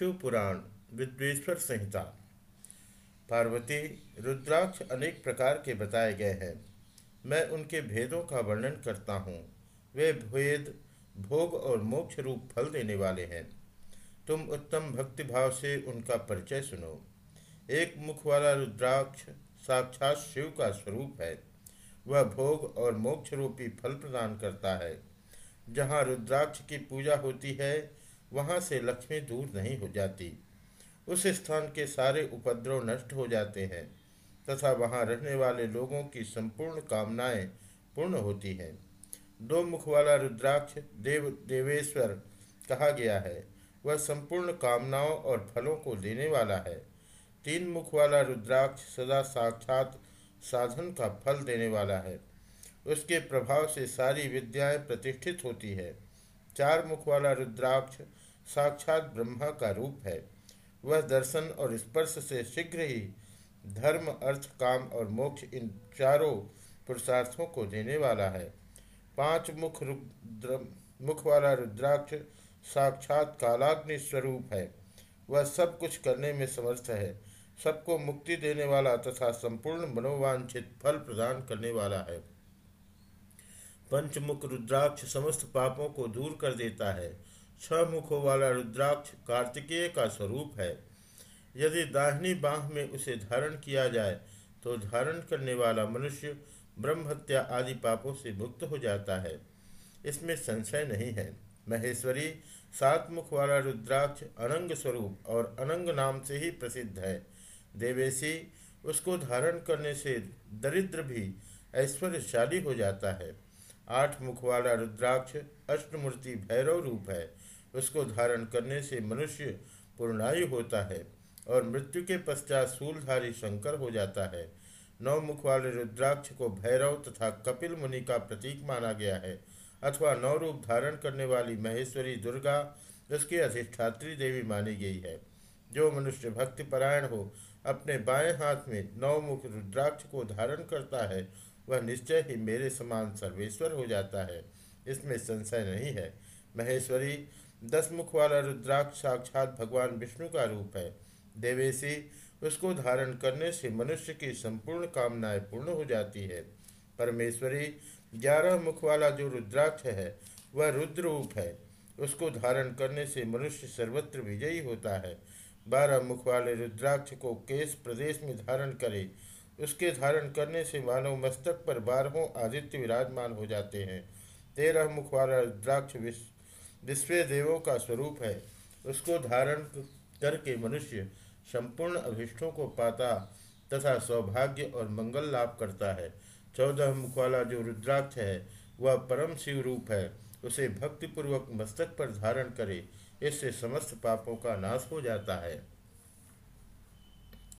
शिवपुराण विद्वेश्वर संहिता। पार्वती, रुद्राक्ष अनेक प्रकार के बताए गए हैं। मैं उनके भेदों का वर्णन करता हूँ। वे भेद, भोग और मोक्ष रूप फल देने वाले हैं। तुम उत्तम भक्तिभाव से उनका परिचय सुनो। एक मुख वाला रुद्राक्ष साक्षात शिव का स्वरूप है। वह भोग और मोक्ष रूपी फल प्रदान करता है। जहाँ रुद्राक्ष की पूजा होती है वहाँ से लक्ष्मी दूर नहीं हो जाती। उस स्थान के सारे उपद्रव नष्ट हो जाते हैं, तथा वहाँ रहने वाले लोगों की संपूर्ण कामनाएँ पूर्ण होती हैं। दो मुख वाला रुद्राक्ष देव, देवेश्वर कहा गया है, वह संपूर्ण कामनाओं और फलों को देने वाला है। तीन मुख वाला रुद्राक्ष सदा साक्षात साधन का फल देने वाला है। उसके प्रभाव से सारी विद्याएँ प्रतिष्ठित होती है। चार मुख वाला रुद्राक्ष साक्षात ब्रह्मा का रूप है। वह दर्शन और स्पर्श से शीघ्र ही धर्म, अर्थ, काम और मोक्ष इन चारों पुरुषार्थों को देने वाला है। पाँच मुख रुद्र, मुख वाला रुद्राक्ष साक्षात कालाग्नि स्वरूप है। वह सब कुछ करने में समर्थ है। सबको मुक्ति देने वाला तथा संपूर्ण मनोवांछित फल प्रदान करने वाला है। पंचमुख रुद्राक्ष समस्त पापों को दूर कर देता है। छह मुखों वाला रुद्राक्ष कार्तिकेय का स्वरूप है। यदि दाहिनी बाह में उसे धारण किया जाए तो धारण करने वाला मनुष्य ब्रह्म हत्या आदि पापों से मुक्त हो जाता है। इसमें संशय नहीं है। महेश्वरी सात मुख वाला रुद्राक्ष अनंग स्वरूप और अनंग नाम से ही प्रसिद्ध है। देवेशी उसको धारण करने से दरिद्र भी ऐश्वर्यशाली हो जाता है। आठ मुख वाला रुद्राक्ष अष्टमूर्ति भैरव रूप है। उसको धारण करने से मनुष्य पूर्णायु होता है और मृत्यु के पश्चात सूलधारी शंकर हो जाता है। नौ मुख वाले रुद्राक्ष को भैरव तथा कपिल मुनि का प्रतीक माना गया है अथवा नौ रूप धारण करने वाली महेश्वरी दुर्गा उसकी अधिष्ठात्री देवी मानी गई है। जो मनुष्य भक्तिपरायण हो, अपने बाएँ हाथ में नौ मुख रुद्राक्ष को धारण करता है वह निश्चय ही मेरे समान सर्वेश्वर हो जाता है। इसमें संशय नहीं है। महेश्वरी दस मुख वाला रुद्राक्ष साक्षात भगवान विष्णु का रूप है। देवेशी, उसको धारण करने से मनुष्य की संपूर्ण कामनाएँ पूर्ण हो जाती है। परमेश्वरी, ग्यारह मुख वाला जो रुद्राक्ष है, वह रुद्र रूप है। उसको धारण करने से मनुष्य सर्वत्र विजयी होता है। बारह मुख वाले रुद्राक्ष को केस प्रदेश में धारण करे उसके धारण करने से मानव मस्तक पर बारहों आदित्य विराजमान हो जाते हैं। तेरह मुख वाला रुद्राक्ष विश्व देवों का स्वरूप है। उसको धारण करके मनुष्य संपूर्ण अभिष्टों को पाता तथा सौभाग्य और मंगल लाभ करता है। चौदह मुख वाला जो रुद्राक्ष है, वह परम शिव रूप है। उसे भक्तिपूर्वक मस्तक पर धारण करे, इससे समस्त पापों का नाश हो जाता है।